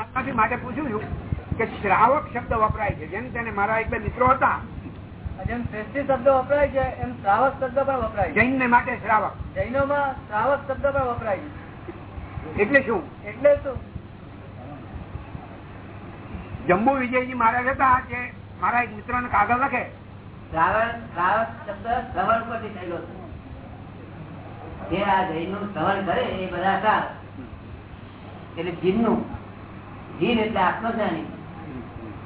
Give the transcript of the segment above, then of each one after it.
આત્માથી માટે પૂછ્યું છું કે શ્રાવક શબ્દ વપરાય છે. જેમ તેને મારા એક બે મિત્રો હતા. જેમ શ્રેષ્ઠી શબ્દ વપરાય છે એમ શ્રાવક શબ્દ પણ વપરાય જૈન ને માટે શ્રાવક. જૈનો માં શ્રાવક શબ્દ પણ વપરાય છે. એટલે શું? એટલે શું? જમ્બુ વિજયજી મહારાજ હતા જે મારા એક મિત્ર ને કાગળ લખે. શ્રાવણ શ્રાવક શબ્દ શ્રવણ પરથી થયેલો જે આ જૈનનું શ્રવણ કરે એ બધા એટલે જીનનું જીન એટલે આત્મજ્ઞાની.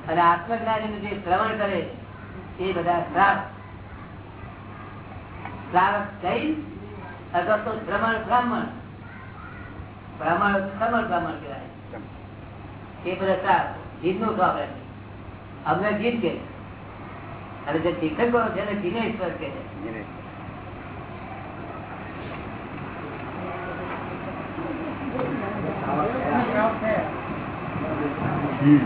અને આત્મજ્ઞાની નું જે શ્રવણ કરે એ બધા શ્રાપ. શ્રાવક જૈન અથવા તો શ્રમણ બ્રાહ્મણ. બ્રાહ્મણ શ્રમણ બ્રાહ્મણ કહેવાય. એ બધા શ્રાપ. જીનનું સ્વાગત અમને જીન કે અને જે શિક્ષકો છે એને જીનેશ્વર કે છે. એટલે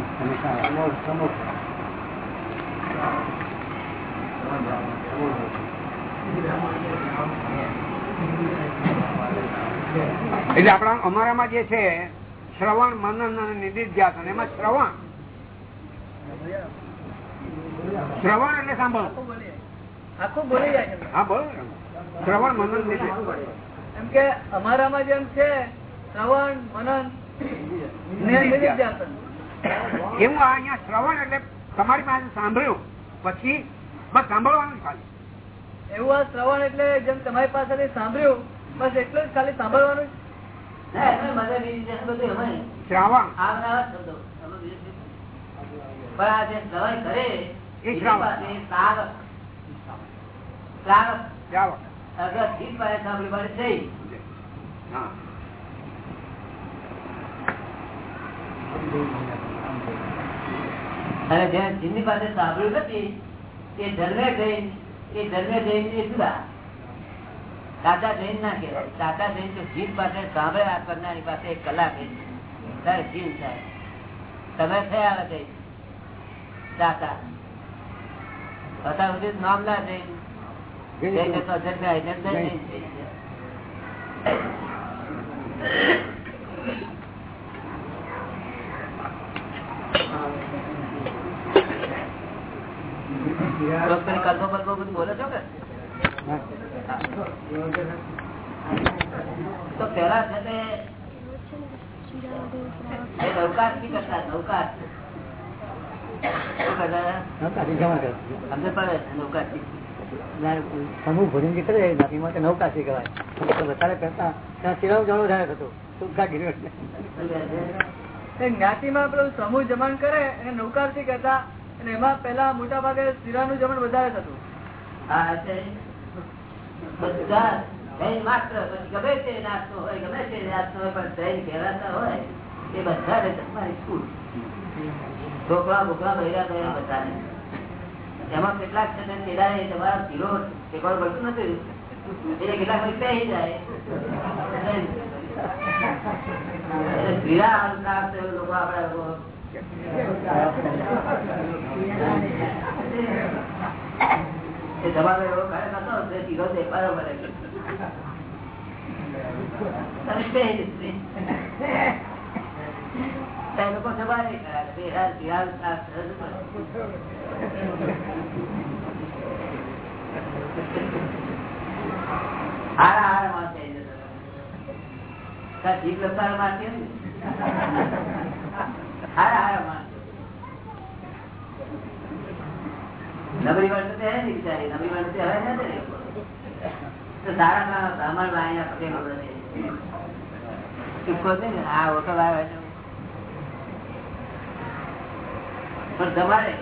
આપણા અમારામાં જે છે શ્રવણ મનન અને નિધિધ્યાસન એમાં શ્રવણ. શ્રવણ એટલે સાંભળો. આખું બોલી જાય હા બોલો. શ્રવણ મનન નિધિ એમ કે અમારામાં જેમ છે શ્રવણ મનન ને નિધિધ્યાસન. એવું આ અહીંયા શ્રવણ એટલે તમારી પાસે સાંભળ્યું. પછી બસ સાંભળવાનું ખાલી. એવું આ શ્રવણ એટલે જેમ તમારી પાસે સાંભળ્યું બસ એટલું જ ખાલી સાંભળવાનું. શ્રાવણ. શ્રવણ કરે એ એની શ્રાવક. પાસે શ્રાવક. શ્રાવક. શ્રાવણ અગર જીભ પાસે સાંભળી પડે છે હા અને જેને જીભની પાસે સાંભળ્યું નથી એ જન્મે જૈન એ જન્મે જૈન એ જુદા. સાચા જૈન ના કહેવાય. સાચા જૈન તો જીભ પાસે સાંભળે આ કરનારી પાસે એક કલાક થાય જીવ થાય. તમે થયા જૈન? સાચા અત્યાર સુધી નામ ના જૈન. જૈન તો અજંતા જૈન છે. રોજ કરી કલ્પો બલ્પો બધું બોલો છો કે? તો પેલા છે થી કરતા કરતા થી સમૂહ ભોજન જે કરે માટે નૌકાશી કહેવાય. વધારે કરતા ત્યાં શિરાવ જણો વધારે થતો ટૂંકા ગીરી એ જ્ઞાતિમાં પેલું સમૂહ જમાન કરે એને નૌકારથી કહેતા. અને એમાં પેલા મોટા ભાગે શીરાનું જમણ વધારે થતું. ગમે તે એમાં કેટલાક છે તેડા એ તમારા પડતું નથી. એટલે જાય. આપડા લોકો તમારો એવો કાર્ય નતો તે દેખાડો. તે લોકો સવારે. હારા હારા માં મારતી હતી ને? હારા હારા માં નબળી વર્ષ તો હે ને બિચારી નબળી વર્ષ તો હવે નથી. તો સારામાં સારા બ્રાહ્મણ ભાઈના પગે બગડે છે. ચૂકો છે ને? આ ઓટો લાવે છે પણ તમારે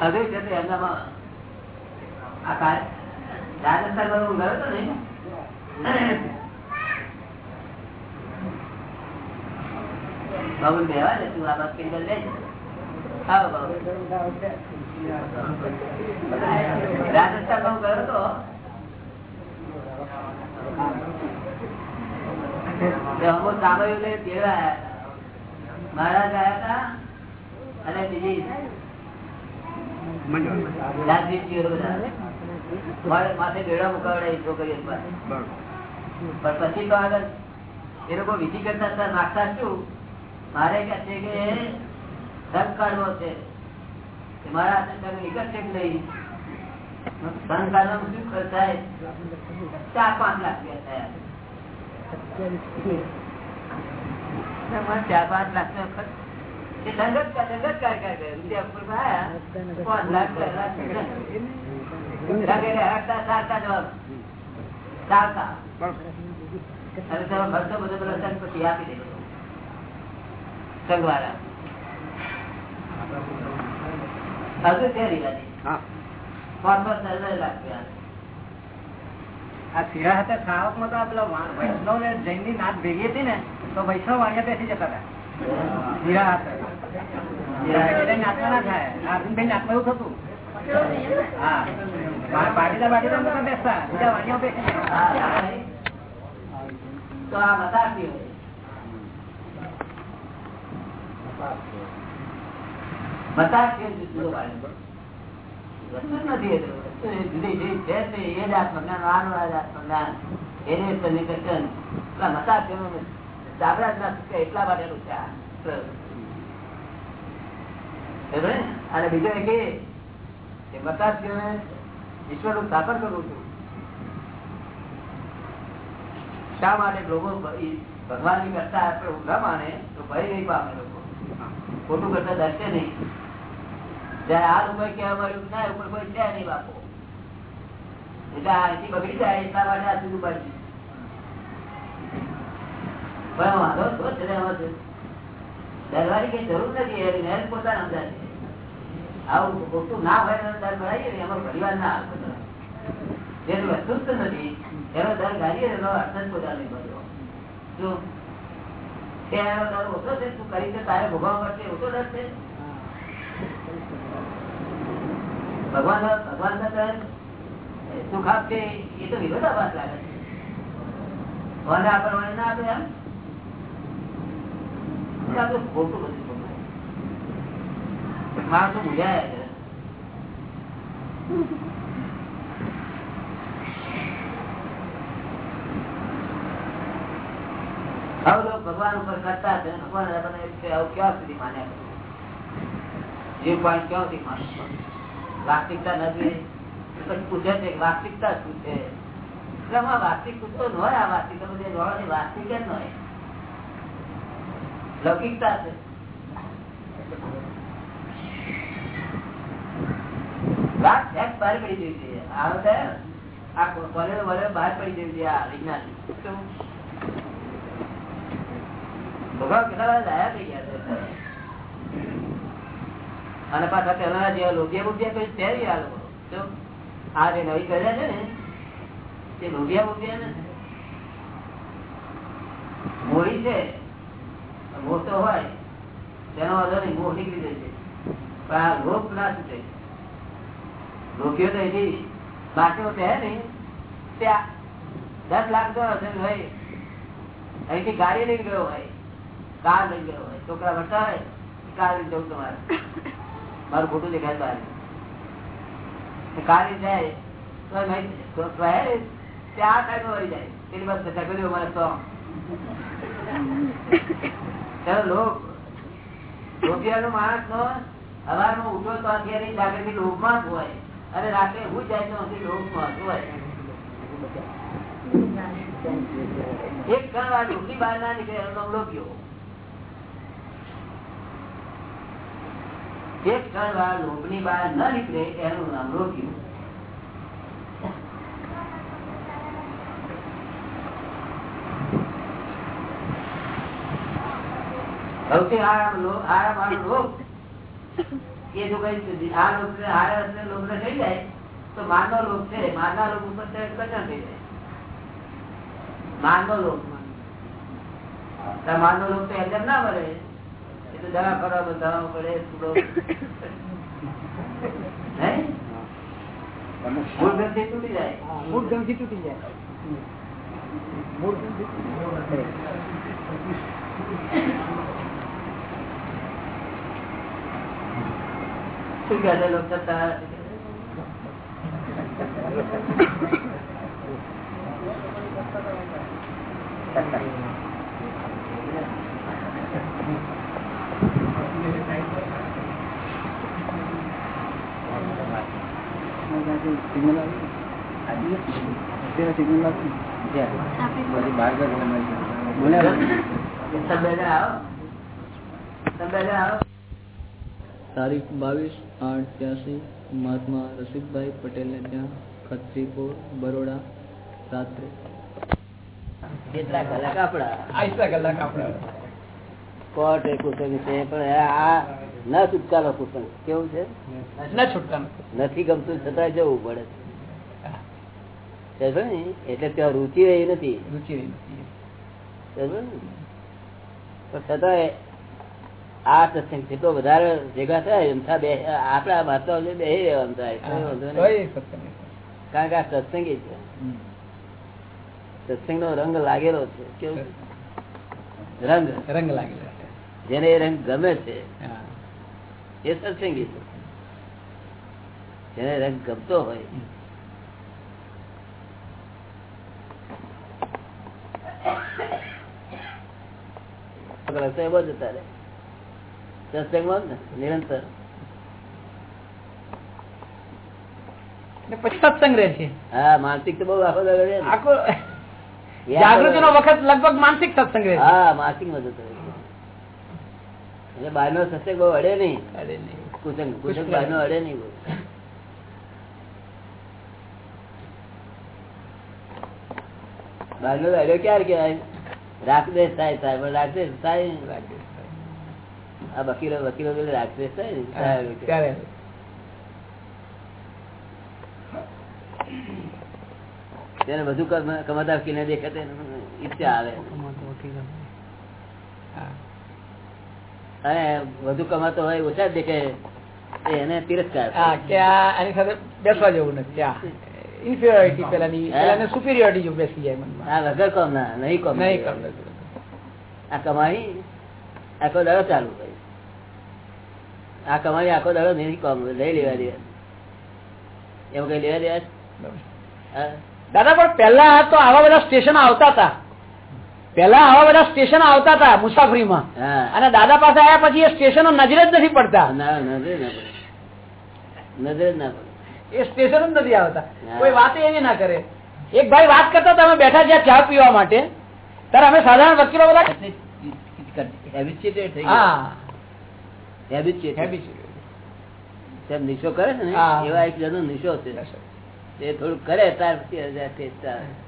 હવે છે એમનામાં આ કાર રાજસ્થાનમાં હું ગયો હતો ને બાબુ બેવા લે તું આ બાદ કેન્દ્ર લે. રાજસ્થાન હું ગયો હતો? અમુક સાંભળ્યું મહારાજ આવ્યા હતા અને બીજી માથે મુકાવડે પણ પછી તો આગળ એ લોકો વિધિ કરતા નાખતા શું? મારે કહે છે કે ધન કાઢવો છે મારા હાથે નીકળશે કે નહીં ધન કાઢવાનું શું ખર્ચ થાય? ચાર પાંચ લાખ રૂપિયા થયા. ચાર પાંચ લાખ નો ખર્ચ સંઘ સંઘવાળા. જૈનની નાથ ભેગી હતી ને તો વૈષ્ણવ વાણિયા બેસી જતા હતા. હીરા ના થાય. અર્જુનભાઈ નાચમાં એવું થતું. પાટીદાર પાટીદાર નતા બેસતા. બીજા બેસી. તો આ મતાસી હોય મતાસી જુદો પાડે વસ્તુ જ નથી એ તો. વસ્તુ એ જુદી જુદી છે તે એ જ આત્મજ્ઞાન, આનું આત્મજ્ઞાન એને સન્નિકર્ષણ પેલા મતાસીઓનું દાબડા જ ના છૂટે એટલા માટેનું છે આ પ્રયોગ. સમજ્યો ને? અને બીજો એક એ કે મતાસીઓને ઈશ્વરનું સ્થાપન કરું છું શા માટે લોકો ભગવાનની કરતા આપણે ઊંધા માને તો ભય નહીં પામે લોકો ખોટું કરતા દર્શે નહીં જયારે આ ઉપર કહેવા મળ્યું ના ઉપર કોઈ છે નહીં બાપો. એટલે આરતી બગડી જાય, એટલા માટે આ સુધી પાડી પણ વાંધો તો છે ડરવાની કઈ જરૂર નથી, એની મહેનત પોતાના અંદર આવું ખોટું ના હોય દર ભરાઈએ ને, એમાં પરિવાર ના આવે જેનું અસ્તિત્વ નથી, એનો દર ગાડીએ એનો અર્થ જ પોતાનો બન્યો જો કે એનો દર ઓછો છે, તું કરી તારે ભોગવવા પડશે, ઓછો દર છે ભગવાન ભગવાન સુખ આપશે એ તો વિરોધાભાસ લાગે છે. ભગવાન ઉપર કરતા છે. ભગવાન આવું ક્યાં સુધી માન્યા? જીવ પાણી ક્યાં સુધી માન્યા વાસ્તવિકતા નથી પછી પૂછે છે વાસ્તવિકતા શું છે? વાસ્તવિક પૂછતો ન હોય, આ વાસ્તવિકતા બધી નોળાની વાસ્તવિક જ ન હોય. લૌકિકતા છે. વાત ફેક્ટ બહાર પડી જવી જોઈએ આ વખતે કોલેજ વલે બહાર પડી જવી જોઈએ આ વિજ્ઞાન. ભગવાન કેટલા બધા લાયા થઈ ગયા છે? અને પાછા પેલા જેવા લોભિયા બોભિયા કઈ છે આ લોકો જો આ જે નવી કર્યા છે ને, તે લોભિયા બોભિયા ને મોડી છે મોહ તો હોય. તેનો વાંધો મોહ નીકળી જાય છે. પણ આ લોભ ના છૂટે લોભિયો તો એથી બાકીઓ છે ને ત્યાં દસ લાખ જો હશે ભાઈ. અહીંથી ગાડી લઈ ગયો હોય, કાર લઈ ગયો હોય, છોકરા ભરતા હોય, કાર લઈ જવું તમારે. મારું ખોટું દેખાય બહાર કાલે જાય તો ત્યાં સાઈડ વળી જાય. પેલી બસ કર્યો મને તો. માણસ નો સવારમાં ઉઠો તો અત્યારે જાગૃતિ લોભમાં જ હોય. અને રાત્રે હું જાય તો હજી લોભમાં જ હોય. એક ઘણ વાર લોભની બહાર ના નીકળે, એનો નામ લોભ્યો. એક ક્ષણ વાર લોભની બહાર ન નીકળે એનું નામ લોભ્યું સૌથી આરામ આરામ વાળો રોગ એ જો કઈ આ લોક ને લોક ને થઈ જાય. તો માનનો લોક છે, માનના લોભ ઉપર કચન થઈ જાય. માનનો તો માનનો લોભ તો એમ ના મળે દવા કરવા બધાવવો પડે થોડો. તૂટી જાય. મૂળ ગમથી તૂટી જાય. શું કહે લોકો સિગ્નલ આવ્યું સિગ્નલ આવ્યું બોલ્યા તારીખ બાવીસ આઠ ત્યાસી મહાત્મા રસિકભાઈ પટેલને ત્યાં ખત્રીપુર બરોડા રાત્રે. કેટલા કલાક આપડા આટલા કલાક આપડા કોર્ટ એ કુસંગ છે પણ આ ના છુટકારો કુસંગ કેવું છે? ના નથી ગમતું છતાં જવું પડે ને? એટલે ત્યાં રુચિ રહી નથી. રુચિ ને? આ સત્સંગ જેટલો વધારે ભેગા થાય બે આપડા વાર્તાઓ બે રહેવાનું થાય. કારણ કે આ સત્સંગી છે. સત્સંગ નો રંગ લાગેલો છે. કેવું રંગ. રંગ લાગેલો. જેને એ રંગ ગમે છે. એ સત્સંગી છે જેને રંગ ગમતો હોય. એવો જતા રહે. સત્સંગમાં ને નિરંતર. પછી સત્સંગ રહે છે. હા માનસિક તો બહુ આખો આખો જાગૃતિ નો વખત લગભગ માનસિક સત્સંગ રહે હા માનસિકમાં જતો રહે. એટલે બહાર નો સત્સંગ બહુ અડે નહીં. અડે નહીં. કુસંગ કુસંગ બહાર નો અડે નહીં બહુ. બહાર નો અડ્યો ક્યારે કહેવાય? રાગદેશ થાય થાય પણ રાગદેશ થાય નહીં. આ વકીલો વકીલો રાગદેશ થાય ને? ત્યારે તેને વધુ કમ- કમાતા વકીલને દેખાતે ઈચ્છા આવે હા. અને વધુ કમાતો હોય ઓછા દેખે એને તિરસ્કાર. હા આની સાથે બેસવા જેવું નથી. આ ઇન્ફિરિયોરિટી પેલાની હે? પેલાને સુપિરિયોરિટી જેવું બેસી જાય મનમાં. આ વગર કોમ ના નહીં કોમ નહીં કોમ આ કમાણી આખો દાડો ચાલુ કરી આ કમાણી આખો દાડો નહીં કોમ લઈ લેવા દેવા. એમ કઈ લેવા દેવા દાદા પણ પેલા તો આવા બધા સ્ટેશન આવતા હતા. પેલા આવા બધા સ્ટેશન આવતા હતા મુસાફરીમાં. અને દાદા પાસે આવ્યા પછી એ સ્ટેશનો નજરે જ નથી પડતા. નજરે જ ના પડે. એ સ્ટેશન જ નથી આવતા. કોઈ વાત એવી ના કરે. એક ભાઈ વાત કરતા હતા અમે બેઠા જ્યાં ચા પીવા માટે. ત્યારે અમે સાધારણ વકીલો બધા. નિશો કરે છે ને? એવા એક જણો નિશો છે. એ થોડું કરે ત્યાર પછી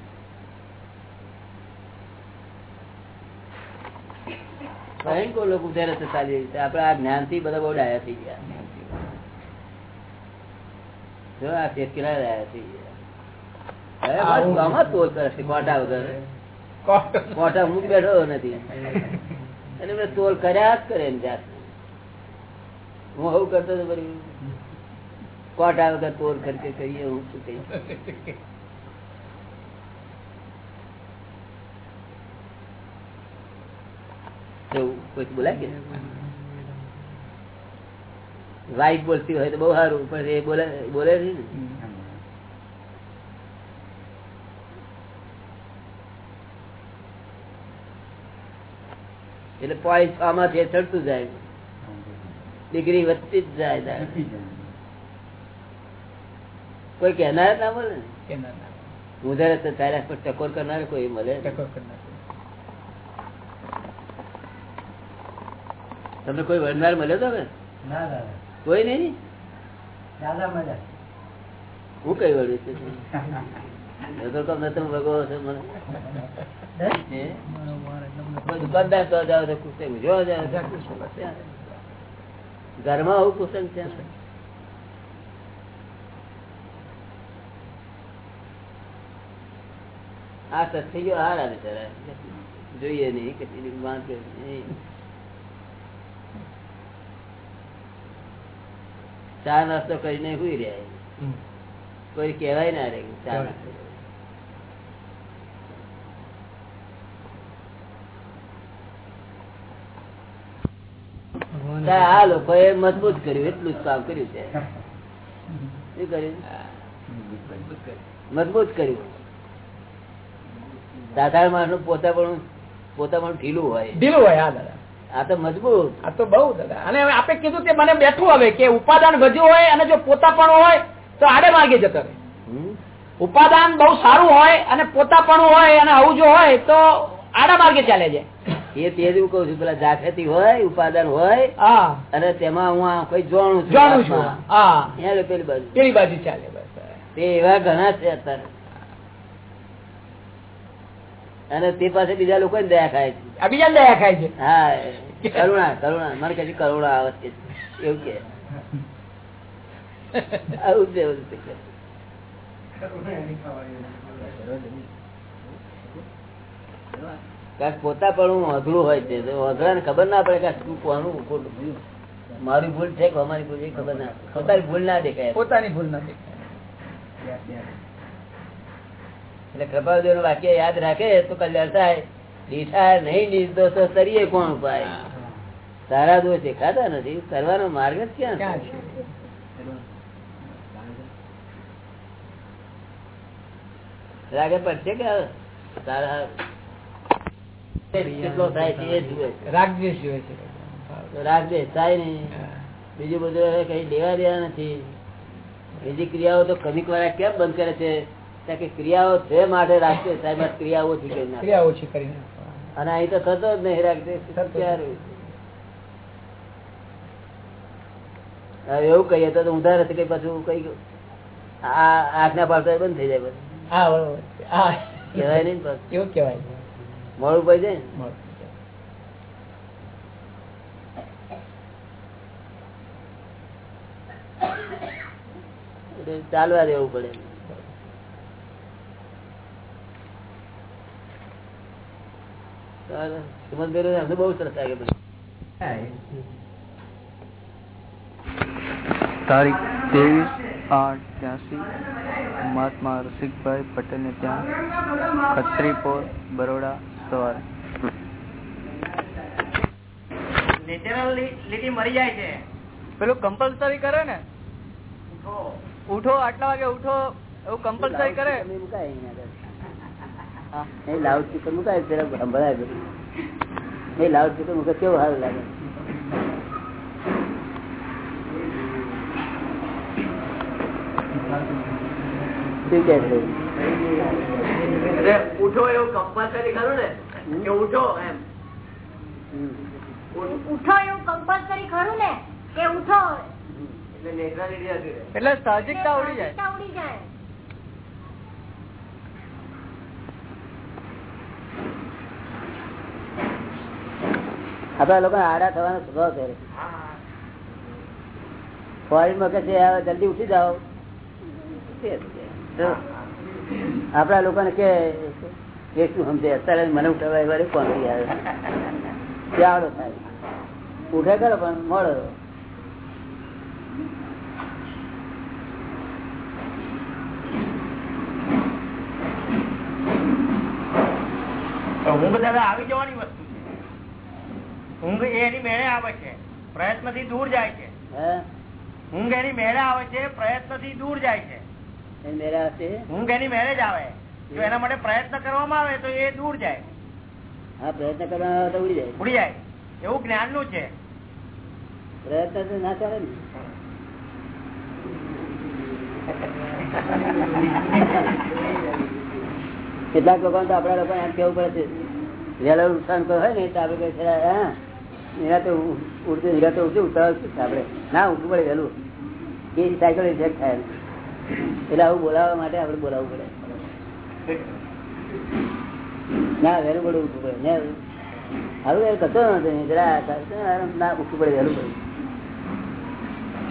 ભયંકર લોકો ઉધારે ચાલી રહી છે. આપડે આ જ્ઞાનથી બધા બહુ ડાયા થઈ ગયા. જો આ ડાયા થઈ તોલ કોટા વગર. કોટા. હું બેઠો નથી. અને મેં તોલ કર્યા જ કરે એની હું આવું કરતો હતો કોટા વગર તોલ ખર્ચે કરીએ હું શું કહીશ એવું કોઈ બોલાય કે વાઈફ બોલતી હોય તો બહુ સારું પણ એ બોલે બોલે છે ને. એટલે પોઈન્ટ છ માંથી ચડતું જાય. ડિગ્રી વધતી જ જાય કોઈ કહેનાર ના બોલે. હું જયારે તારા પર ટકોર કરનાર કોઈ મળે ટકોર કરનાર. તમને કોઈ વડનાર મળ્યો તો કે કોઈ નઈ દાદા મળ્યા. હું કઈ વળ્યું છે. ઘરમાં આવું કુસંગ છે આ સત્સંગીઓ હારા બિચારા. જોઈએ નહીં કે પેલી વાંચે નહીં. ચા નાસ્તો કરીને હુઈ રહ્યા કોઈ કહેવાય ના રે ચા નાસ્તો ચા આ લોકોએ મજબૂત કર્યું એટલું જ કામ કર્યું છે. શું કર્યું? મજબૂત કર્યું. સાધારણ માણસનું પોતા પણ પોતા પણ ઢીલું હોય. ઢીલું હોય હા દાદા. આ તો મજબૂત. આ તો બહુ દાદા અને આપે કીધું તે મને બેઠું હવે કે ઉપાદાન વધ્યું હોય અને જો પોતા પણ હોય તો આડે માર્ગે જતો રહે. ઉપાદાન બહુ સારું હોય અને પોતાપણું હોય અને આવું જો હોય તો આડા માર્ગે ચાલે છે. એ તે જ હું કઉ છું પેલા જાખેતી હોય ઉપાદાન હોય અને તેમાં હું કઈ જોણું છું જાણું છું. પેલી બાજુ. પેલી બાજુ ચાલે બસ. તે એવા ઘણા છે અત્યારે. અને તે પાસે બીજા લોકો દયા ખાય છે. બીજા દયા ખાય છે? હા કરુણા કરુણા. મને કહે છે કરુણા આવે એવું કે આવું જ પોતા પણ અઘરું હોય છે. અઘરા ને ખબર ના પડે કે શું કોનું ખોટું મારી ભૂલ છે કે અમારી ભૂલ ખબર ના પોતાની ભૂલ ના દેખાય. પોતાની ભૂલ નથી એટલે કૃપાદેવનું વાક્ય યાદ રાખે તો કલ્યાણ થાય. દીઠા નહીં નિર્દોષ તરીએ કોણ ઉપાય? સારા દોષ દેખાતા નથી. કરવાનો માર્ગ જ ક્યાં છે? છે? રાગે પડશે કે સારા કેટલો થાય છે એ જુએ છે. રાગદ્વેષ છે. તો થાય નહીં. બીજું બધું કઈ લેવા દેવા નથી. બીજી ક્રિયાઓ તો કમિક વાળા કેમ બંધ કરે છે? કે ક્રિયાઓ છે માટે રાખશે સાહેબ ક્રિયા ઓછી કરી ક્રિયા ઓછી કરી અને અહીં તો થતો જ નહીં ક્યારે? એવું કહીએ તો ઉધાર હતી કઈ પાછું કઈ આજ્ઞા પાડતો બંધ થઈ જાય બધું કેવાય નઈ કેવું કેવાય પાછું. મોડું પડી જાય ને? ચાલવા દેવું પડે. ચાલો. બહુ સરસ લાગે બધું. તારીખ ત્રેવીસ આઠ ત્યાંસી મહાત્મા રસિકભાઈ પટેલ ને ત્યાં ખત્રીપોર બરોડા સવારે. લીટી મરી જાય છે. પેલું કમ્પલસરી કરે ને? ઉઠો. આટલા વાગે ઉઠો એવું કમ્પલસરી કરે તમે મુકાય અહીંયા આગળ. એ લાઉડ સ્પીકર મુકાય પેલા સંભળાય બધું એ લાઉડ સ્પીકર મુકે કેવું સારું લાગે? છે? ઉઠો એવું કમ્પલસરી ખરું ને? કે ઉઠો એમ. ઉઠો એવું કમ્પલસરી ખરું ને? કે ઉઠો. એટલે સાહજિકતા ઉડી જાય સાહજિકતા ઉડી જાય આપડા લોકો આડા થવાનો સ્વભાવ છે. ફોરેનમાં કે જલ્દી ઉઠી જાઓ. આપડા લોકોને કે કે શું સમજે? અત્યારે મને ઉઠાવવા એવા કોણ આવે? ત્યાડો થાય. ઉઠે કરો પણ મળો. હું બધા આવી જવાની વસ્તુ ઊંઘ એની મેળે આવે છે. પ્રયત્નથી દૂર જાય છે. હે? ઊંઘ એની મેળે આવે છે પ્રયત્નથી દૂર જાય છે. ઊંઘ એની મેળે જ આવે. જો એના માટે પ્રયત્ન કરવામાં આવે તો એ દૂર જાય. હા પ્રયત્ન કરવા તો ઉડી જાય. ઉડી જાય. એવું જ્ઞાનનું છે. પ્રયત્ન તો ના ચાલે ને. કેટલાક લોકો આપડા લોકો એમ કેવું પડે છે. વેલા નુકસાન હોય ને તો આપડે હા નિરાતે ઉડતું છે આપડે ના ઉઠવું પડે એ સાયકલ રિજેક્ટ થાય. એટલે આવું બોલાવવા માટે આપણે બોલાવવું પડે. ના, વહેલું પડે ઉઠવું પડે. ને એ કશો નથી ના ઉઠવું પડે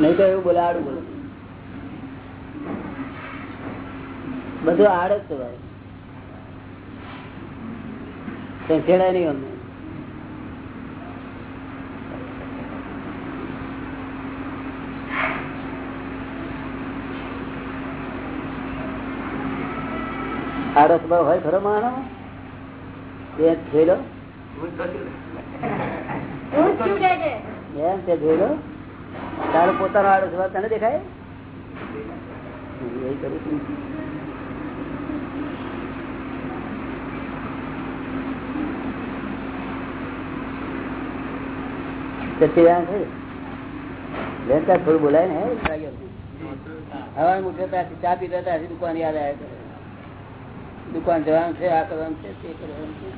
નહીં તો એવું બોલાવાડું બોલું. બધું આડ જ છે ભાઈ. કઈ નહીં અમને. આડો સ્વભાવ હોય ખરો માણો જોઈ લો એમ તે જોઈ લો તારો પોતાનો આડો સ્વભાવ તને દેખાય? એ કરું છું. થોડું બોલાય ને? હવા ત્યાંથી ચા પીતા દુકાન યાદ આવે દુકાન જવાનું છે આ કરવાનું છે તે કરવાનું છે.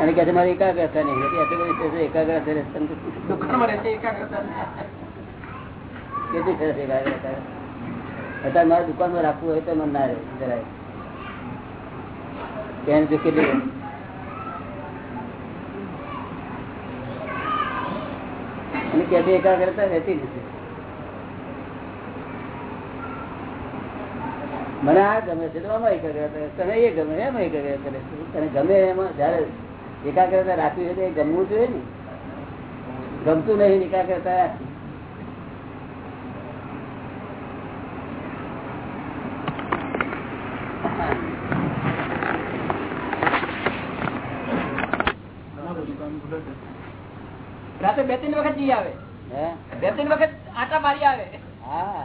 અને કે છે એકાગ્રતા નહીં એટલે આટલી બધી એકાગ્રતા કેટલી સરસ એકાગ્રતા અત્યારે મારે દુકાનમાં રાખવું હોય તો મન ના રહે જરાય. તેને જો કેટલી અને કે એકાગ્રતા રહેતી નથી. મને આ ગમે છે તો અમે એકાગ્રતા તને એ ગમે એમાં એકાગ્રતા કરે તને ગમે એમાં જયારે એકાગ્રતા રાખવી હોય તો એ ગમવું જોઈએ ને. ગમતું નહીં એકાગ્રતા રાખવી. રાતે બે ત્રણ વખત જઈ આવે. હે? બે ત્રણ વખત આટા મારી આવે. હા.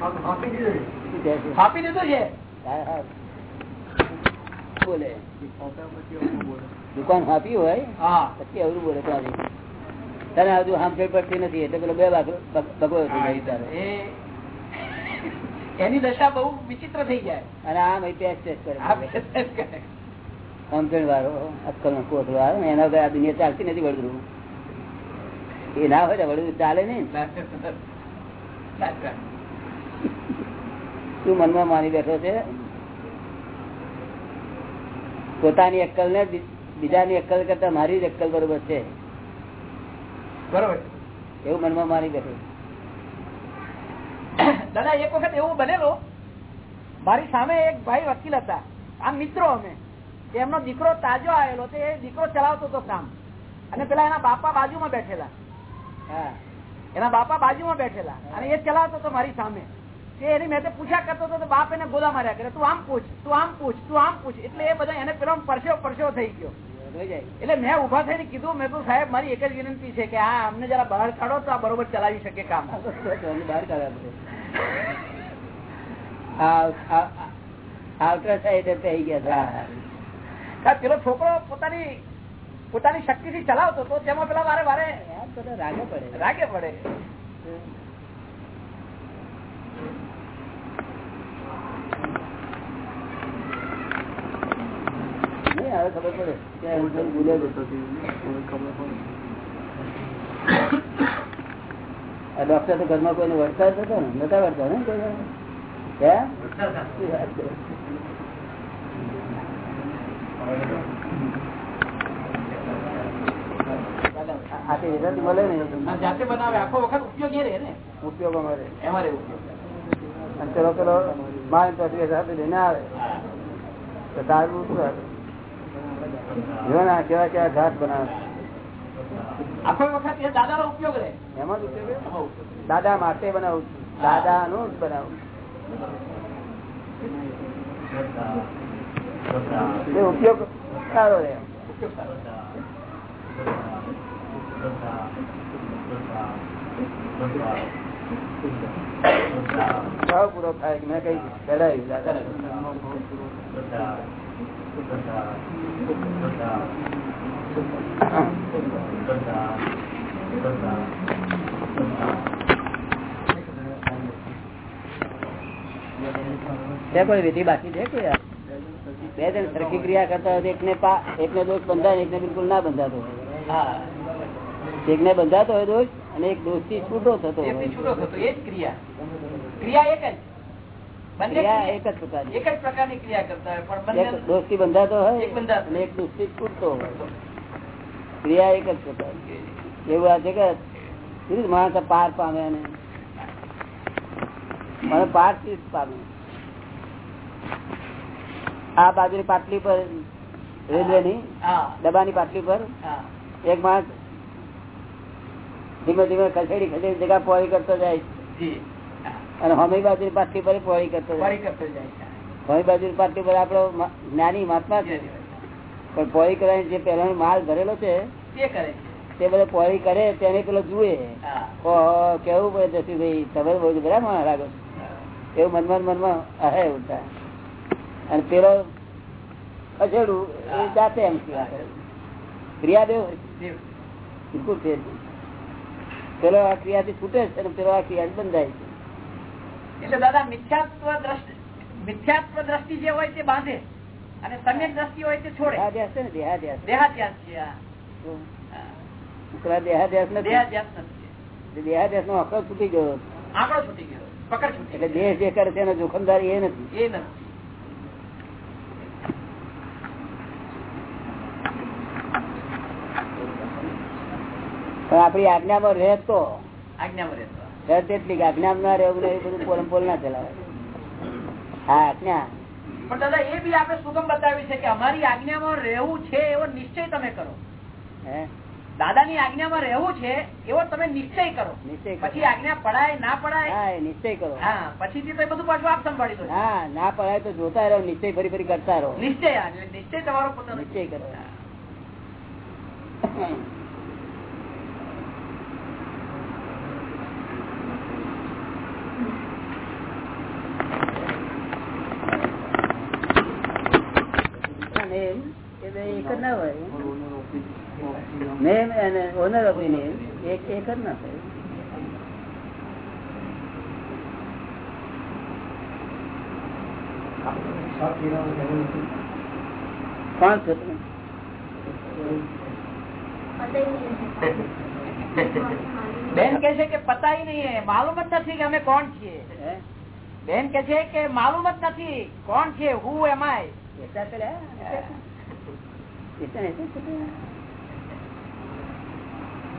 આપી દીધું છે? હા, હા. બોલે. દુકાન હાપી હોય પછી અવરું બોલે તને હજુ હામફેર પડતી નથી એટલે પેલો બે ભાગ ભગવો એની દશા બહુ વિચિત્ર થઈ જાય. અને આમ કરે. સમજણ વાળો અક્કલ નો કોથળો આવે એના વગર આ દુનિયા ચાલતી નથી વળગરું. એ ના હોય ને વળગરું ચાલે નહીં. તું મનમાં માની બેઠો છે? પોતાની અક્કલ ને બીજાની અક્કલ કરતા મારી જ અક્કલ બરોબર છે. બરોબર. એવું મનમાં માની બેઠો દાદા એક વખત એવું બનેલો. મારી સામે એક ભાઈ વકીલ હતા. આમ મિત્રો અમે. એમનો દીકરો તાજો આવેલો તે એ દીકરો ચલાવતો હતો કામ. અને પેલા એના બાપા બાજુમાં બેઠેલા. હા. એના બાપા બાજુમાં બેઠેલા. અને એ ચલાવતો હતો મારી સામે. એની મેં પૂછ્યા કરતો હતો બાપ એને ગોલા માર્યા કરે. તું આમ પૂછ તું આમ પૂછ તું આમ પૂછ. એટલે એ બધા એને પેલો પરસેવો પરસેવો થઈ ગયો. એટલે મેં ઊભા થઈને કીધું મેં તો સાહેબ મારી એક જ વિનંતી છે કે આ અમને જરા બહાર કાઢો તો આ બરોબર ચલાવી શકે કામ. બહાર કારણ પેલો છોકરો પોતાની પોતાની શક્તિ થી ચલાવતો તો તેમાં પેલા વારે વારે રાગે પડે. રાગે પડે. હવે ખબર પડે. કે આ ઉજ્જવલ ભૂલે જતો આ ડોક્ટર તો ઘરમાં કોઈને વરસાદ થતો ને? નતા વરતા ને? ને જાતે બનાવે. આખો વખત ઉપયોગ એ રહે ને. ઉપયોગ અમારે એમાં રહે ઉપયોગ પેલો પેલો માઇન્ડ પ્રક્રિયા સાથે લઈને આવે તો તારું? જો ના કેવા કેવા ઘાટ બનાવે આખો વખત એ દાદા નો ઉપયોગ રહે એમાં જ ઉપયોગ છે? એમાં ઉપયોગ. દાદા માટે બનાવું છું દાદા નું જ બનાવું એ ઉપયોગ સારો રહે ઉપયોગ સારો. ભાવ પૂરો થાય કે મેં કઈ ચડાવ્યું દાદા છે કોઈ વિધિ બાકી છે કોઈ આ? બે જણ સરખી ક્રિયા કરતા હોય તો એકને પા એકને દોષ બંધાય ને એકને બિલકુલ ના બંધાતો હોય હા એકને બંધાતો હોય દોષ અને એક દોષથી છૂટો થતો હોય. છૂટો થતો એ જ ક્રિયા. ક્રિયા એક જ. એક એક એક એક એક એક પાર પામે મને પાર જ પામે. આ બાજુ પાટલી પર રેલવે ની હા. ડબ્બાની પાટલી પર એક માણસ ધીમે ધીમે ખસેડી ખસેડી જગા પોળી કરતો જાય અને હમી બાજુ પાટલી પર પોળી કરતો જાય હમી બાજુ પાટલી પર આપણો જ્ઞાની મહાત્મા છે. પણ પોળી કરવાની જે પહેલા માલ ભરેલો છે તે કરે તે બધા પોળી કરે તેને પેલો જુએ. કેવું પડે જસીભાઈ તમે બહુ બરાબર માણસ લાગો એવું મનમાં મનમાં હે ઉઠા. અને પેલો ખસેડું એ જાતે એમ ક્રિયા કરે. ક્રિયા દેવ દેવ. બિલકુલ ફેર. પેલો આ ક્રિયાથી છૂટે છે અને પેલો આ ક્રિયાથી બંધાય છે. એટલે દાદા મિથ્યાત્વ દ્રષ્ટિ મિથ્યાત્વ દ્રષ્ટિ જે હોય તે બાંધે અને સમ્યક દ્રષ્ટિ હોય તે છોડે. દેહાધ્યાસ છે ને દેહાધ્યાસ. દેહાધ્યાસ છે આ. તો હા. નથી? દેહાદ્યાસ નથી. દેહાધ્યાસ નો અકલ છૂટી ગયો. આંકડો છૂટી ગયો. પકડ છૂટી એટલે દેહ જે કરે છે એનો જોખમદારી એ નથી. એ નથી. પણ આપડી આજ્ઞામાં રહે તો આજ્ઞામાં તેટલી આજ્ઞામાં ના રહેવું ને એ બધું પોલમપોલ ના ચલાવે. હા આજ્ઞા. પણ દાદા એ બી આપણે સુગમ બતાવ્યું છે કે અમારી આજ્ઞામાં રહેવું છે એવો નિશ્ચય તમે કરો. હે? દાદાની આજ્ઞામાં રહેવું છે એવો તમે નિશ્ચય કરો. નિશ્ચય પછી આજ્ઞા પડાય ના પડાય? નિશ્ચય કરો. હા પછી બધું પાછું આપ સંભાળી દો હા ના પડાય તો જોતા રહો નિશ્ચય ફરી ફરી કરતા રહો. નિશ્ચય નિશ્ચય તમારો પોતાનો. નિશ્ચય કરો અને એ બે એક જ ના હોય નેમ અને ઓનર ઓફ નેમ એક એક જ ના થાય. બેન કે છે કે પતા નહીં માલુમ જ નથી કે અમે કોણ છીએ. બેન કે છે કે માલુમ જ નથી કોણ છે હું. એમ આય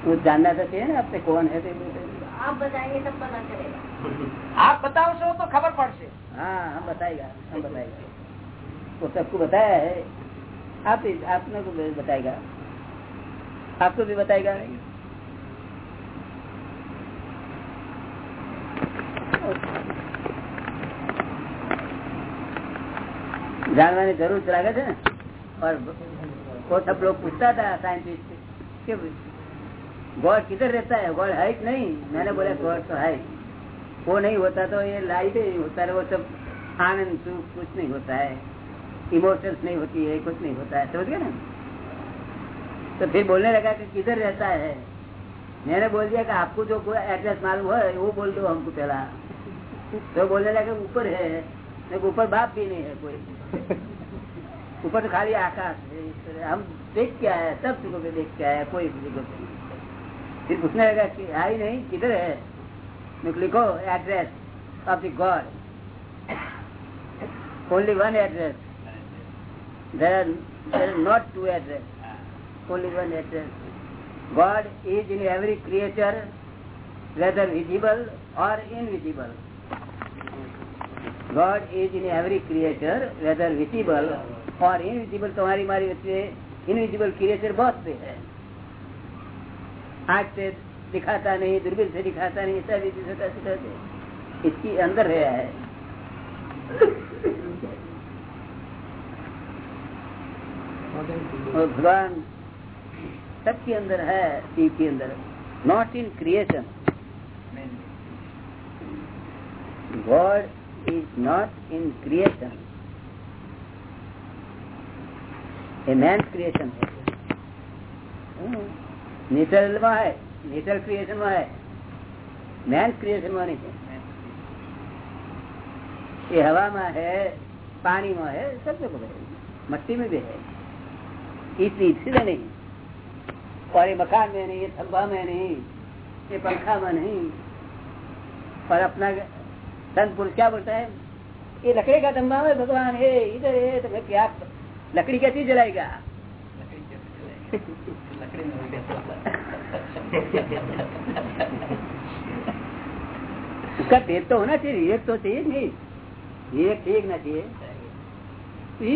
वो जानना तो चाहिए ना आपसे कौन है तो आप बताएंगे तब पता चलेगा આપ બતાવશો તો ખબર પડશે हाँ हम बताएगा हम बताएगा वो सबको बताया है आप ही आपने को भी बताएगा आपको भी बताएगा जानने की जरूरत लागे थे और वो सब लोग पूछता था साइंटिस्ट कि गॉड किधर रहता है गॉड है नहीं मैंने बोला गॉड तो है वो नहीं होता तो ये लाइट ही होता है वो सब आनंद सुख कुछ नहीं होता है इमोशंस नहीं होती है कुछ नहीं होता है समझ गए ना तो फिर बोलने लगा कि किधर रहता है मैंने बोल दिया कि आपको जो एड्रेस मालूम है वो बोल दो हमको पहला तो बोलने लगा ऊपर है ऊपर बाप भी नहीं है कोई ऊपर तो खाली आकाश है हम देख के हैं, सब चीज़ों को देख के हैं, कोई को नहीं। फिर पूछने लगा कि आई नहीं, किधर है? लिखो address of God only one address there are there not two address only one address God is in every creature whether visible और invisible God is in every creature whether visible और इनविजिबल तुम्हारी मारी बच्चे invisible creature बहुत से है। आँख से दिखाता नहीं दूरबीन से दिखाता नहीं ऐसा विधि सदा सिखाते इसकी अंदर रहा है। और भगवान सबके अंदर है शिव के अंदर। Not in creation God is not in creation a man creation है નેચરલ માં है नेचुरल क्रिएशन में है मैन क्रिएशन में नहीं है ये हवा में है पानी में है सब जगह है मट्टी में भी है इसलिए इसलिए नहीं और ये मकान में नहीं ये थब्बा में नहीं ये पंखा में नहीं और अपना संत पुरुष क्या बोलता है ये लकड़ी का दम्बा है भगवान है इधर है तो मैं क्या लकड़ी कैसी जलाएगा उसका भेद तो होना चाहिए एक तो चाहिए नहीं। एक एक ना चाहिए।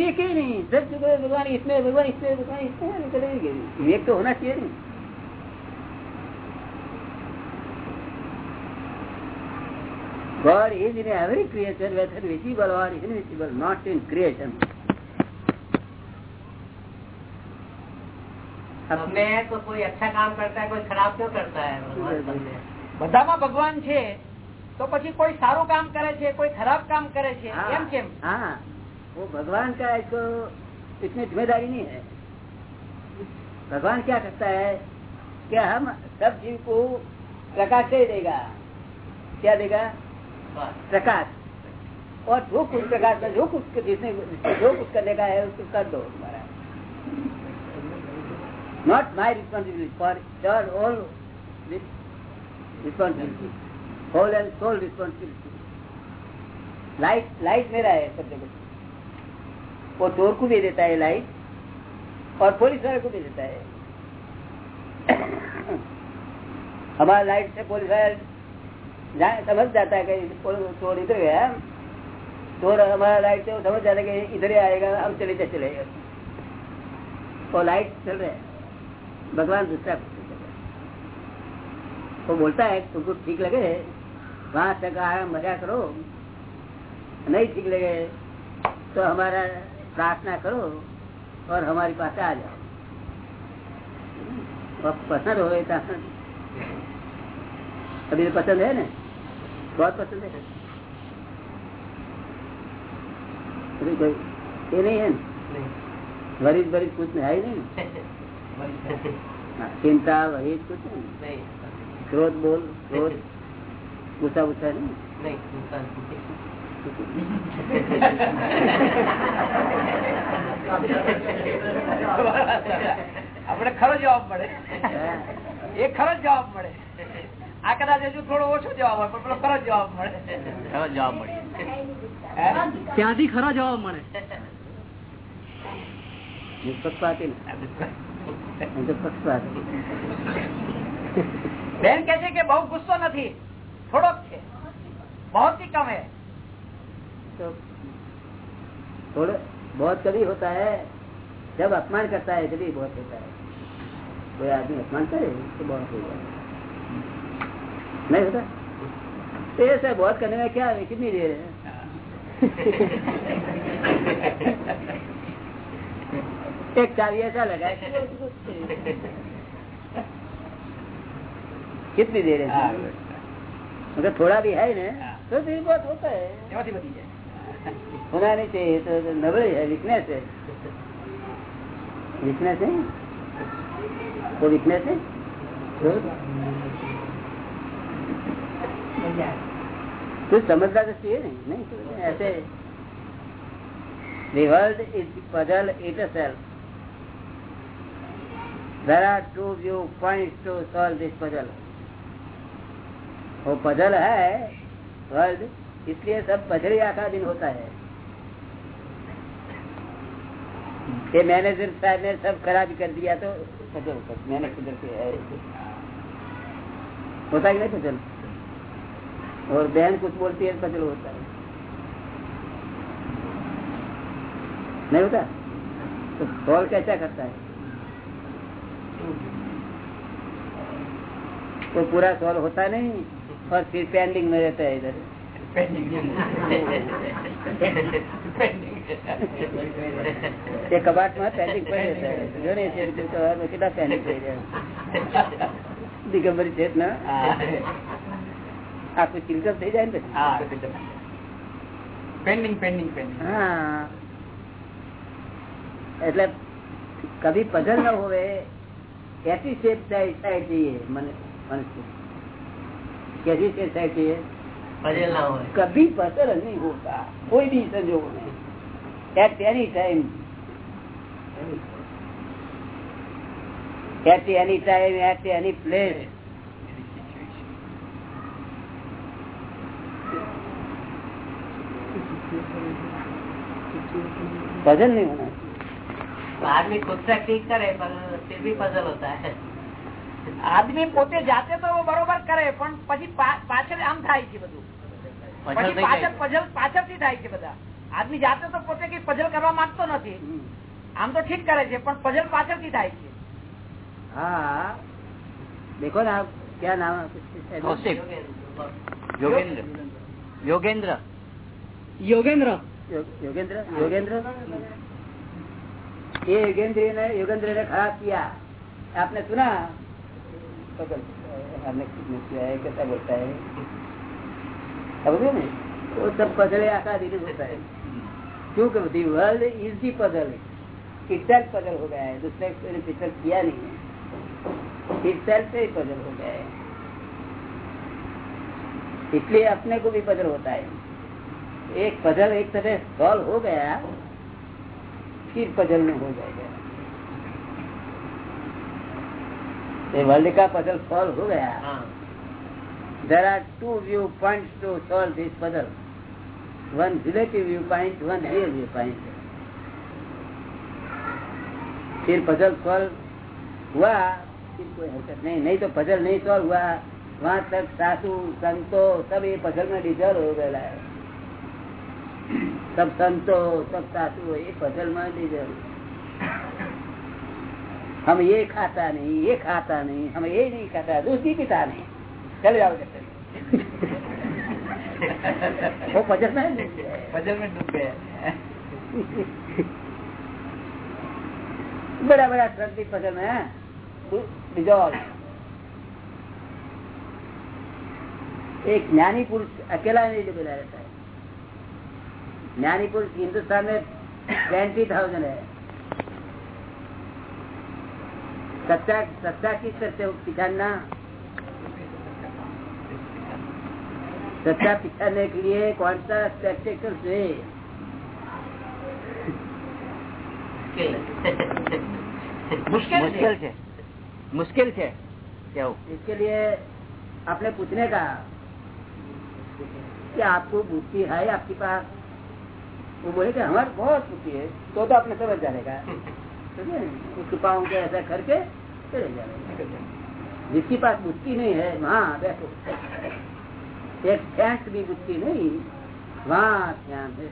एक ही नहीं सब जगह तो भगवान इसमें भगवान इसमें भगवान इसमें करेंगे तो एक तो होना चाहिए नहीं। God is in every creature, whether visible or invisible, not in creation. सबमें तो कोई अच्छा काम करता है कोई खराब क्यों करता है બધામાં ભગવાન છે તો પછી કોઈ સારું કામ કરે છે કોઈ ખરાબ કામ કરે છે એમ કેમ હા वो भगवान का इसको इतनी जिम्मेदारी नहीं है भगवान क्या करता है कि हम सब जीव को प्रकाश से देगा क्या देगा प्रकाश और जो कुछ प्रकाश का जो कुछ जिसने जो कुछ करने का है उसको कर दो हमारा not my responsibility for your all responsibility whole and soul responsibility light light मेरा है सब जगह वो चोर को भी देता है लाइट और पुलिस वाले को भी देता है हमारा लाइट से पुलिस वाला जा- समझ जाता है कि पुलिस- चोर इधर गया चोर हमारा लाइट से वो समझ जाता है कि इधर ही आएगा हम चले जा चलेगा वो लाइट चल रहा है भगवान दूसरा। वो बोलता है तुमको ठीक लगे वहाँ तक आया मज़ा करो। नहीं ठीक लगे तो हमारा प्रार्थना करो और हमारी पास आ जाओ। पसंद हो तो अभी तो पसंद है ना? बहुत पसंद है। अभी कोई ये नहीं है ना? वरिज वरिज कुछ नहीं है ही नहीं। ચિંતા વહી ક્રોધ બોલ ક્રોધ? ગુસ્સા ગુસ્સા આપડે ખરો જવાબ મળે. એ ખરો જવાબ મળે. આ કદાચ હજુ થોડો ઓછો જવાબ હોય પણ ખરો જવાબ મળે. ખરો જવાબ મળે. ત્યાંથી ખરો જવાબ મળે. નિષ્પક્ષપાતી હું તો પક્ષપાતી. બેન કે છે કે બહુ ગુસ્સો નથી થોડોક છે बहुत ही कम है तो थोड़ा बहुत कभी होता है जब अपमान करता है तभी बहुत होता है कोई आदमी अपमान करे तो बहुत हो जाए नहीं होता तो ऐसा बहुत करने में क्या है कितनी देर है एक चाबी ऐसा लगाए कितनी देर है? अगर थोड़ा भी है ना। तो भी बहुत होता है। होना नहीं चाहिए तो है कुछ तो समझदार तो चाहिए नहीं नहीं। ऐसे। There are two viewpoints to solve this puzzle. वो पजल है वर्ल्ड इसलिए सब पजल ही दिन होता है। ये मैनेजर साहब ने सब खराब कर दिया तो पजल मैंने किधर से है। होता है नहीं पजल और बहन कुछ बोलती है पजल होता है। नहीं होता? तो सॉल्व कैसा करता है? तो पूरा सॉल्व होता नहीं और फिर पेंडिंग में रहता है इधर ये कबाट में पेंडिंग पड़ी रहता है जो नहीं છે તો હવે કેટલા પેન્ડિંગ થઈ જાય દિગંબરી છે જ ને આખું ચિંતન થઈ જાય ને પછી હા પેન્ડિંગ પેન્ડિંગ પેન્ડિંગ હા એટલે કભી પઝલ ન હોવે कैसी शेप साइड चाहिए कैसी शेप साइड चाहिए? कभी पसर नहीं होता कोई भी संजोग में at any time at any time at any place भजन नहीं होना। आदमी खुद से ठीक करे पर फिर भी पजल होता है આદમી પોતે જાતે તો બરોબર કરે પણ પછી પા- પાછળ આમ થાય છે બધું પછી પાછળ પઝલ પાછળથી થાય છે બધા આદમી જાતે તો પોતે કઈ પઝલ કરવા માંગતો નથી આમ તો ઠીક કરે છે પણ પઝલ પાછળથી થાય છે हाँ देखो ना आप क्या नाम है? कौशिक योगेंद्र योगेंद्र योगेंद्र यो- योगेंद्र ने योगेंद्र ने खराब किया। आपने सुना? किया है कैसा बोलता है? समझे नहीं? वो सब पजले आका होता है। क्योंकि the world is the puzzle itself puzzle हो गया है। दूसरे ने पिक्चर किया नहीं है। इटसेल्फ से ही पजल हो गया है। इसलिए अपने को भी पजल होता है। एक पजल एक तरह सॉल्व हो गया। फिर पजल में हो जाएगा ये वर्ल्ड का पजल सॉल्व हो गया there are two view point to solve this puzzle one relative view point one real view point फिर पजल सॉल्व हुआ फिर कोई हरकत नहीं नहीं तो पजल नहीं सॉल्व हुआ वहां तक सासू संतो सब ये पजल में डिजर्व हो गया है सब संतो सब सासू ये पजल में डिजर्व हम ये खाता नहीं ये खाता नहीं हम ये नहीं खाता दूसरी पिता नहीं। चले जाओ वो पजल में डूब में डूब गए। बड़ा बड़ा सर्दी पजल में डिजॉल्व एक ज्ञानी पुरुष अकेला नहीं डूबेला रहता है ज्ञानी पुरुष हिंदुस्तान में ट्वेंटी थाउज़ेंड है। सत्ता सत्ता किस करते हो पिछाड़ना सत्ता पिछड़ने के लिए कौन सा स्पेक्टेकल से? मुश्किल। से। मुश्किल से। क्या हो? इसके लिए आपने पूछने का कि आपको बुद्धि है आपके पास? वो बोले कि हमारे बहुत बुद्धि है तो तो आपने समझ जाने का समझे न? उसके पाँव के ऐसा करके चले जाने जिसके पास बुद्धि नहीं है वहाँ बैठो एक सेंस भी बुद्धि नहीं वहाँ ध्यान है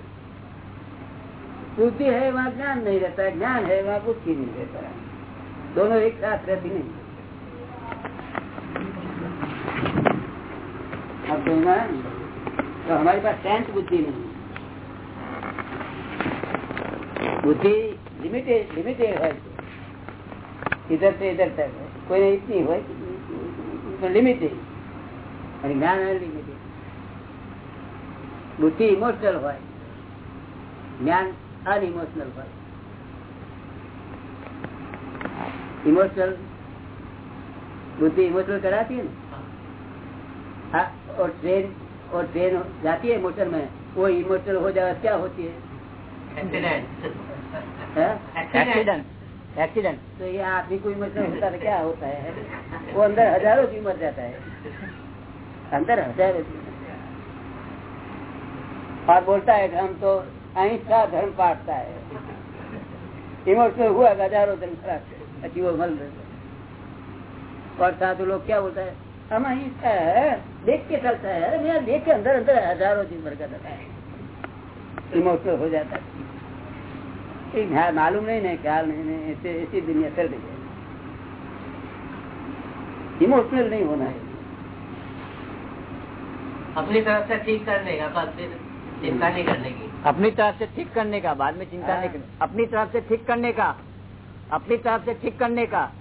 बुद्धि है वहाँ ज्ञान नहीं रहता है ज्ञान है वहाँ बुद्धि नहीं रहता है दोनों एक साथ रहती नहीं अब तो ना तो हमारे पास सेंस बुद्धि नहीं बुद्धि लिमिटेड लिमिटेड है इधर से इधर तक है कोई नहीं इतनी हो लिमिटेड અને જ્ઞાન અનલિમિટેડ બુદ્ધિ ઇમોશનલ હોય જ્ઞાન અનઇમોશનલ હોય इमोशनल बुद्धि इमोशनल कराती है ना हाँ, और ट्रेन और ट्रेन जाती है मोटर में वो इमोशनल हो जाए क्या होती है हाँ? एक्सीडेंट एक्सीडेंट तो ये आदमी को इमोशनल होता है क्या होता है? वो अंदर हज़ारों जी मर जाता है। अंदर हज़ारों जी और बोलता है कि हम तो अहिंसा धर्म पाटता है। इमोशनल हुआ हज़ारों धर्म अच्छी वो मल और साधु लोग क्या बोलता है? हम अहिंसा है देख के चलता है। अरे मेरा देख के अंदर अंदर हज़ारों चीज़ मर जाता है इमोशनल हो जाता है। मालूम नहीं नहीं ख्याल नहीं ऐसे ऐसी दुनिया चल रही है। इमोशनल नहीं होना है। अपनी तरफ़ से ठीक करने का बस फिर चिंता नहीं करने की। अपनी तरफ़ से ठीक करने का बाद में चिंता। नहीं करने अपनी तरफ़ से ठीक करने का अपनी तरफ़ से ठीक करने का।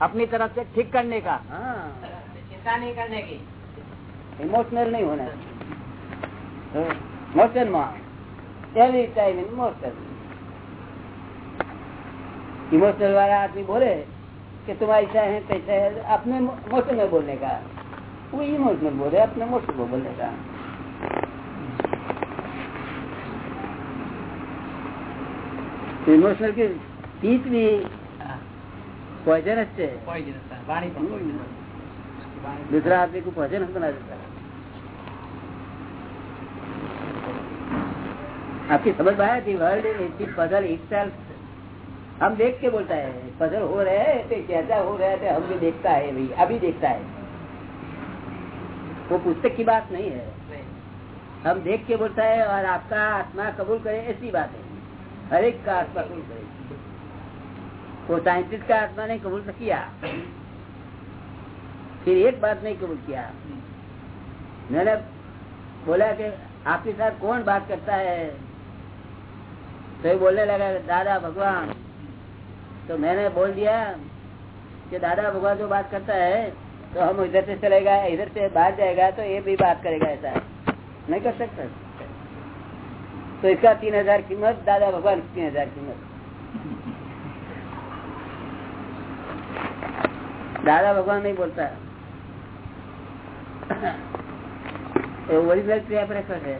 अपनी। तरफ़ से ठीक करने का। हाँ। चिंता नहीं करने की। इमोशनल नहीं होना है। मोशन में। Every time emotional. इमोशनल वाला आदमी बोले कि तुम ऐसा है कैसा है अपने मोशन में बोलने का। वो इमोशनल बोले अपने मोशन में बोलने का। इमोशनल की स्पीच भी पॉइजनस है। दूसरा आदमी को पॉइजनस बना देता है। आपकी समझ में आया कि वर्ल्ड इज़ पजल इटसेल्फ हम देख के बोलता है पजल हो रहे हैं तो कैसा हो रहा है तो हम भी देखता है भाई अभी देखता है। वो पुस्तक की बात नहीं है। हम देख के बोलता है और आपका आत्मा कबूल करे ऐसी बात है। हर एक का आत्मा कबूल करे। वो साइंटिस्ट का आत्मा ने कबूल तो किया। फिर एक बात नहीं कबूल किया। मैंने बोला कि आपके साथ कौन बात करता है? तो बोलने लगा दादा भगवान। तो मैंने बोल दिया कि दादा भगवान जो बात करता है तो हम इधर से चलेगा, इधर से बाहर जाएगा तो ये भी बात करेगा ऐसा। नहीं कर सकता। तो इसका तीन हज़ार कीमत, दादा भगवान तीन हज़ार कीमत। दादा भगवान नहीं बोलता। ओरिजिनल ट्रैप रेकॉर्ड है।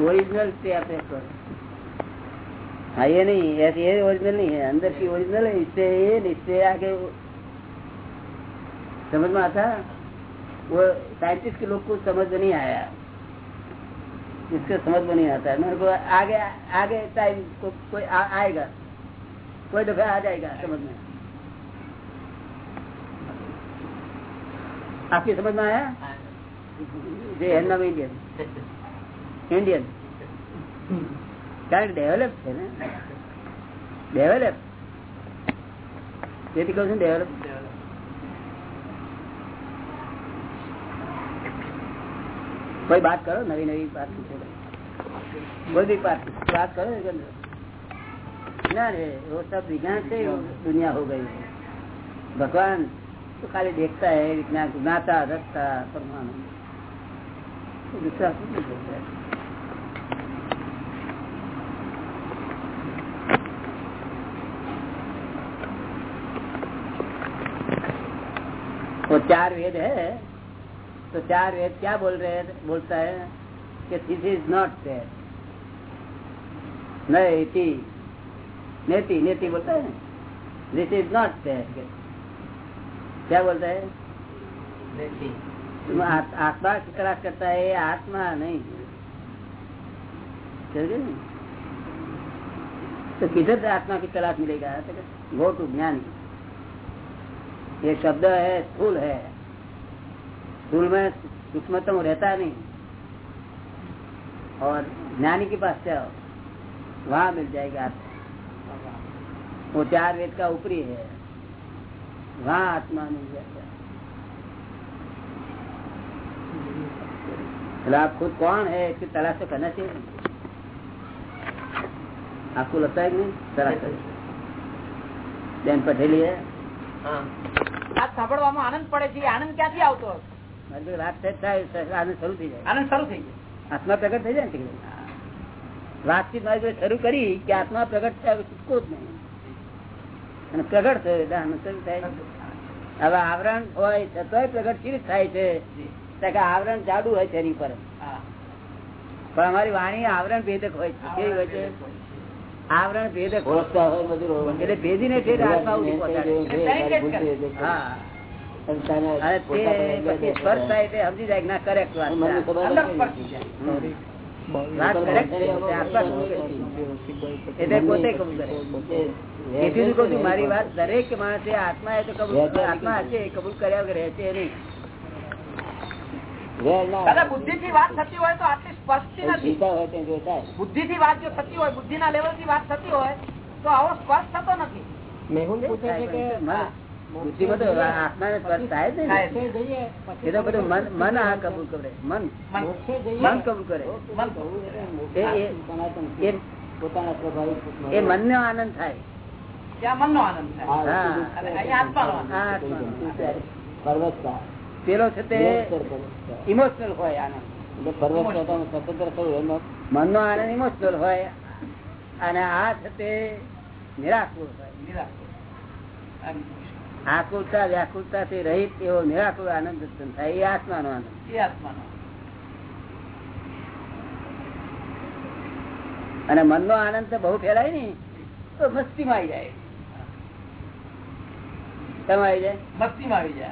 ओरिजिनल रेकॉर्ड हाँ ये नहीं ऐसे ये ओरिजिनल नहीं है अंदर की ओरिजिनल है इससे ये इससे आगे समझ में आता वो साइंटिस्ट के लोग को समझ में नहीं आया इसको समझ में नहीं आता है मेरे को आगे आगे टाइम को, कोई आ, आएगा कोई दफा आ जाएगा समझ में आपकी समझ में आया जी है ना इंडियन इंडियन કારણ ડેવલપ છે ને? ડેવલપ તેથી કહું છું ડેવલપ કોઈ વાત કરો? નવી નવી વાત બધી વાત કરો ના રે સબ વિજ્ઞાન છે દુનિયા હો ગઈ ભગવાન તો ખાલી દેખતા હૈ, વિજ્ઞાન, જ્ઞાતા રખતા પરમાણુ. चार वेद है। तो चार वेद क्या बोल रहे हैं? बोलता है कि दिस इज़ नॉट देयर नेति नेति नेति बोलता है। दिस इज़ नॉट देयर क्या बोलता है? तुम आत्मा की तलाश करता है आत्मा नहीं। तो किधर से आत्मा की तलाश मिलेगा? तो गो टू ज्ञान। ये शब्द है, स्थूल है। स्थूल में सूक्ष्मतम रहता नहीं। और ज्ञानी के पास जाओ, वहाँ मिल जाएगा आप वो चार वेद का ऊपरी है। वहाँ आत्मा मिल जाएगा। तो आप खुद कौन है? इसकी तलाश तो करना चाहिए। आपको लगता है कि नहीं? तलाश बेन पटेली है। આ સાંભળવામાં આનંદ પડે છે આનંદ ક્યાંથી આવતો? મારી થાય આનંદ શરૂ થઈ જાય. આનંદ શરૂ થઈ જાય આત્મા પ્રગટ થઈ જાય ને વાતચીત મારી શરૂ કરી કે આત્મા પ્રગટ થયા છૂટકો જ નહીં. અને પ્રગટ થયો એટલે આનંદ શરૂ થાય. હવે આવરણ હોય છતાંય પ્રગટ કેવી થાય છે. કે આવરણ જાડું હોય છે એની પર પણ અમારી વાણી આવરણ ભેદક હોય છે. કેવી હોય છે. આવરણ ભેદ એટલે પહોંચાડે કે ના. તે આત્મા કહું છું. મારી વાત દરેક માણસે આત્મા એ તો કબૂલ આત્મા હશે એ કબૂલ કર્યા વગર રહેશે નહીં. બુદ્ધિ થી વાત થતી હોય તો સ્પષ્ટી નથી. બુદ્ધિ થી વાત જો થતી હોય બુદ્ધિ ના લેવલથી વાત થતી હોય તો આવો સ્પર્શ થતો નથી. મન- બુદ્ધિમાં તો આત્માને સ્પર્શ થાય જ નહીં એ તો બધું મન મન આ કબૂલ કરે મન. મન. મન કબૂલ કરે. પોતાના એ એ- મન નો આનંદ થાય. ત્યાં મનનો આનંદ થાય. હા. અને અહીંયા આત્માનો આનંદ આ આત્માનો. પેલો છે તે ઇમોશનલ હોય આનંદ. મનનો આનંદ ઇમોશનલ હોય. અને આ છે નિરાકુળ હોય. આકુલતા વ્યાકુલતાથી એવો નિરાકુળ આનંદ ઉત્પન્ન થાય એ આત્માનો આનંદ. એ આત્માનો અને મનનો આનંદ તો બહુ ફેલાય ને તો મસ્તીમાં આવી જાય. તમે આવી જાય? મસ્તીમાં આવી જાય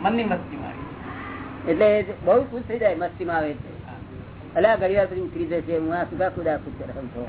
મનની મસ્તીમાં આવી એટલે બહુ ખુશ થઈ જાય, મસ્તીમાં આવે છે. એટલે આ ઘડિયાળ ઉતરી જશે હું આ સુધા ખુદા ખુદ કરે સમજો